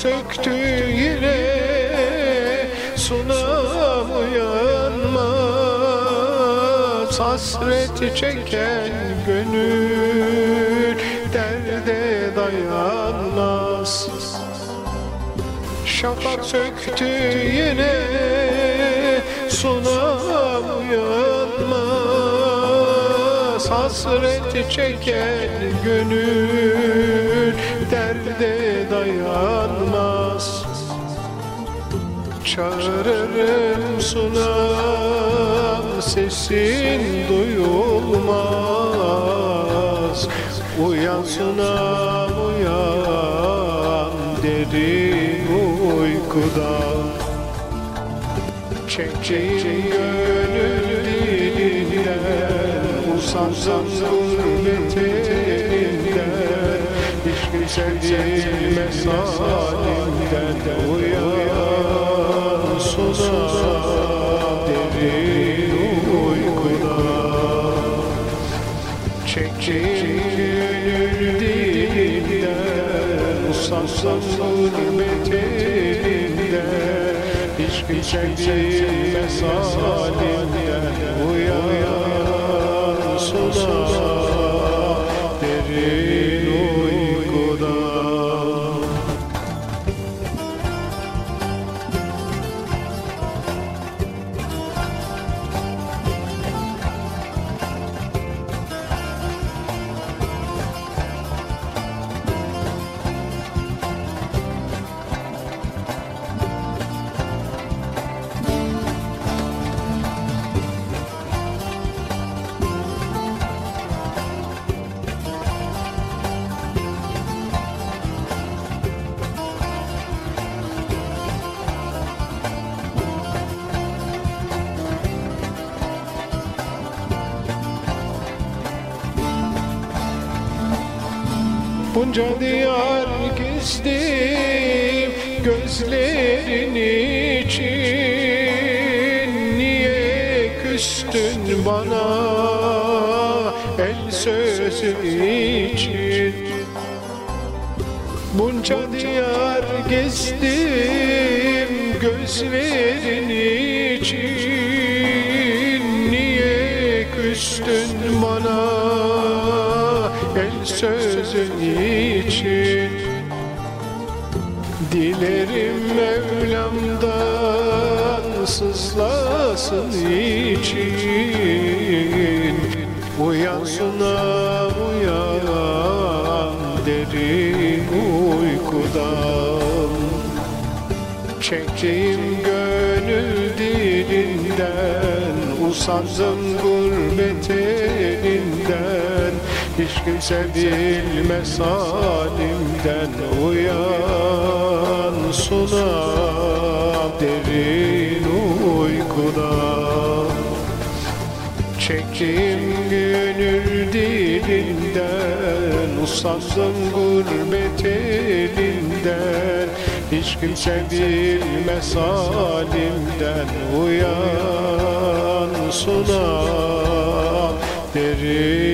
söktü yine Sunam uyanmaz. Hasreti çeken gönül Derde dayanmaz. Şafak söktü yine Sunam uyanmaz Hasreti çeken gönül Derde dayanmaz. Çağırırım sunam sesin duyulmaz. Uyan sunam uyan derin uykudan Çekeceğim gönül dilinden Usandım gurbet elinden Hiç kimse bilmez halimden. Uyan sunam derin uykudan. Çekeceğim gönül dilinden Usansam gurbet elinden Hiç kimse bilmez halimden. Uyan sunam Bunca diyar gezdim gözlerin için. Niye küstün bana el sözü için? Bunca diyar gezdim gözlerin için. Niye küstün bana sözün için Dilerim Mevlam'dan sızlasın için. Uyan sunam uyan derin uykudan. Çektiğim gönül dilinden Usandım gurbet elinden Hiç kimse bilmez halimden Uyan sunam derin uykudan Çektiğim gönül dilinden Usandım gurbet elinden. Hiç kimse bilmez halimden Uyan sunam derin